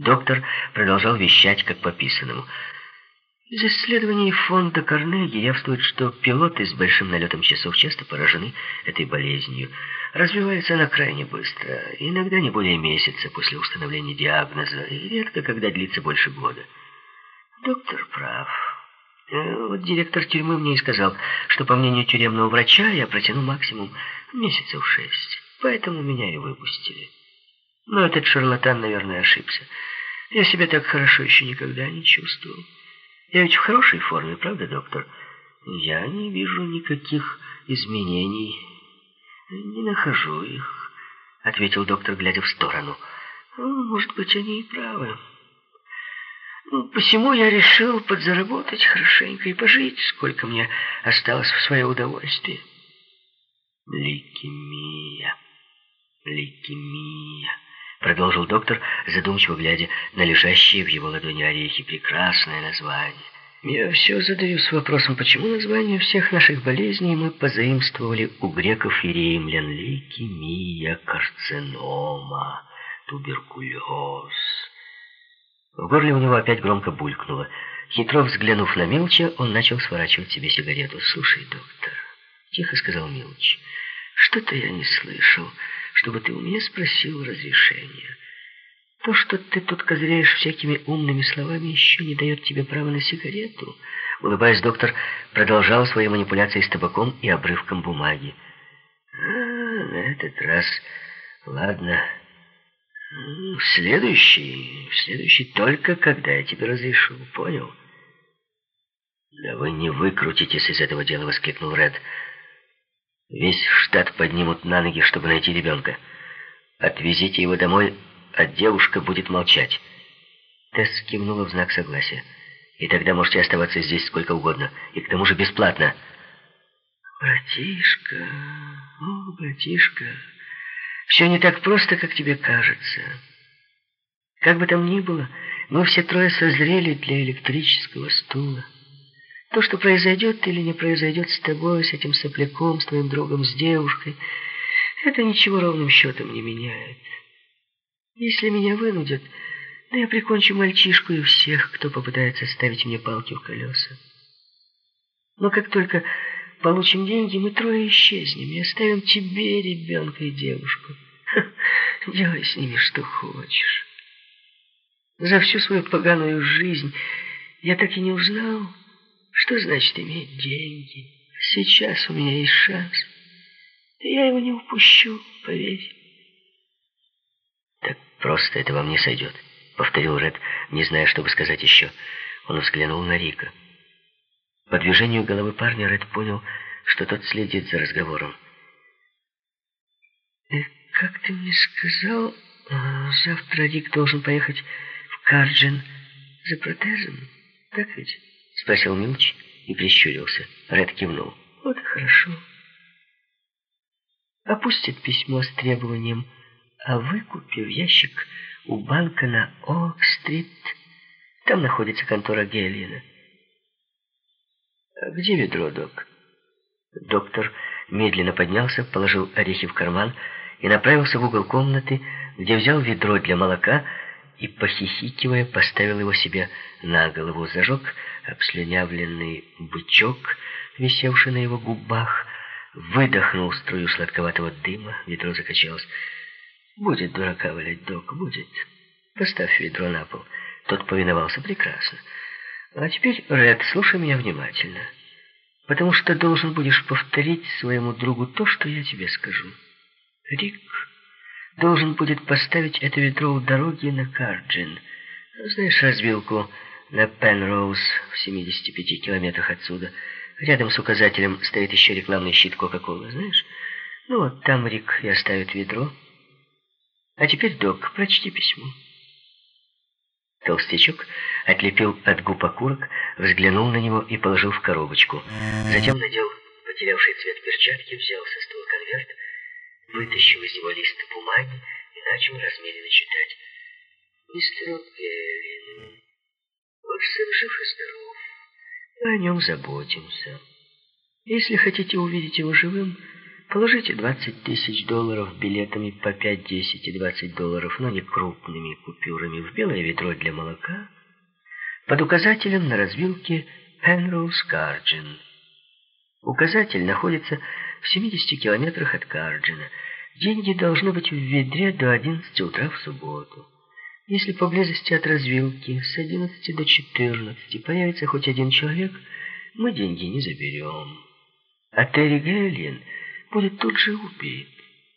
Доктор продолжал вещать, как по писанному. Из исследований фонда Карнеги явствует, что пилоты с большим налетом часов часто поражены этой болезнью. Развивается она крайне быстро, иногда не более месяца после установления диагноза, и редко, когда длится больше года. Доктор прав. Э, вот директор тюрьмы мне и сказал, что, по мнению тюремного врача, я протяну максимум месяцев шесть. Поэтому меня и выпустили. Но этот шарлатан, наверное, ошибся. Я себя так хорошо еще никогда не чувствовал. Я ведь в хорошей форме, правда, доктор? Я не вижу никаких изменений. Не нахожу их, ответил доктор, глядя в сторону. Ну, может быть, они и правы. Ну, посему я решил подзаработать хорошенько и пожить, сколько мне осталось в свое удовольствие. Лейкемия, лейкемия, продолжил доктор, задумчиво глядя на лежащие в его ладони орехи. Прекрасное название. Я все задаюсь вопросом, почему название всех наших болезней мы позаимствовали у греков и римлян. Лейкемия, карцинома, туберкулез. В горле у него опять громко булькнуло. Хитро взглянув на Милча, он начал сворачивать себе сигарету. «Слушай, доктор», — тихо сказал Милч, — «что-то я не слышал» чтобы ты у меня спросил разрешения. То, что ты тут козыряешь всякими умными словами, еще не дает тебе права на сигарету. Улыбаясь, доктор продолжал свои манипуляции с табаком и обрывком бумаги. А, на этот раз... Ладно. В следующий... В следующий только когда я тебе разрешу. Понял? Да вы не выкрутитесь из этого дела, воскликнул Ред. Весь штат поднимут на ноги, чтобы найти ребенка. Отвезите его домой, а девушка будет молчать. Тесс кивнула в знак согласия. И тогда можете оставаться здесь сколько угодно. И к тому же бесплатно. Братишка, о, братишка, все не так просто, как тебе кажется. Как бы там ни было, мы все трое созрели для электрического стула. То, что произойдет или не произойдет с тобой, с этим сопляком, с твоим другом, с девушкой, это ничего ровным счетом не меняет. Если меня вынудят, да я прикончу мальчишку и всех, кто попытается ставить мне палки в колеса. Но как только получим деньги, мы трое исчезнем и оставим тебе ребенка и девушку. Ха, делай с ними что хочешь. За всю свою поганую жизнь я так и не узнал, что значит иметь деньги? Сейчас у меня есть шанс. Я его не упущу, поверь. Так просто это вам не сойдет, повторил Ред, не зная, что бы сказать еще. Он взглянул на Рика. По движению головы парня Ред понял, что тот следит за разговором. «Э, «Как ты мне сказал, а, завтра Рик должен поехать в Карджин за протезом, так ведь?» — спросил Милч и прищурился. Ред кивнул. «Вот и хорошо. Опустит письмо с требованием о выкупе в ящик у банка на Ок-стрит. Там находится контора Геллина. «Где ведро, док?» Доктор медленно поднялся, положил орехи в карман и направился в угол комнаты, где взял ведро для молока и, похихикивая, поставил его себе на голову, зажег обслюнявленный бычок, висевший на его губах, выдохнул струю сладковатого дыма, ведро закачалось. «Будет дурака валять, док, будет. Поставь ведро на пол». Тот повиновался прекрасно. «А теперь, Ред, слушай меня внимательно, потому что должен будешь повторить своему другу то, что я тебе скажу. Рик должен будет поставить это ведро у дороги на Карджин. Знаешь развилку на Пенроуз в 75 километрах отсюда. Рядом с указателем стоит еще рекламный щит Кока-Колы, знаешь? Ну вот там Рик и оставит ведро. А теперь, док, прочти письмо. Толстячок отлепил от губ окурок, взглянул на него и положил в коробочку. Затем надел потерявший цвет перчатки, взял со стола конверт, вытащил из него лист бумаги и начал размеренно читать. «Мистер Геллин, ваш сын жив и здоров. Мы о нем заботимся. Если хотите увидеть его живым, Положите 20 тысяч долларов билетами по 5, 10 и 20 долларов, но не крупными купюрами, в белое ведро для молока, под указателем на развилке Пенроуз Карджин. Указатель находится в 70 километрах от Карджина. Деньги должны быть в ведре до 11 утра в субботу. Если поблизости от развилки с 11 до 14 появится хоть один человек, мы деньги не заберем. А Терри Геллин будет тут же убит.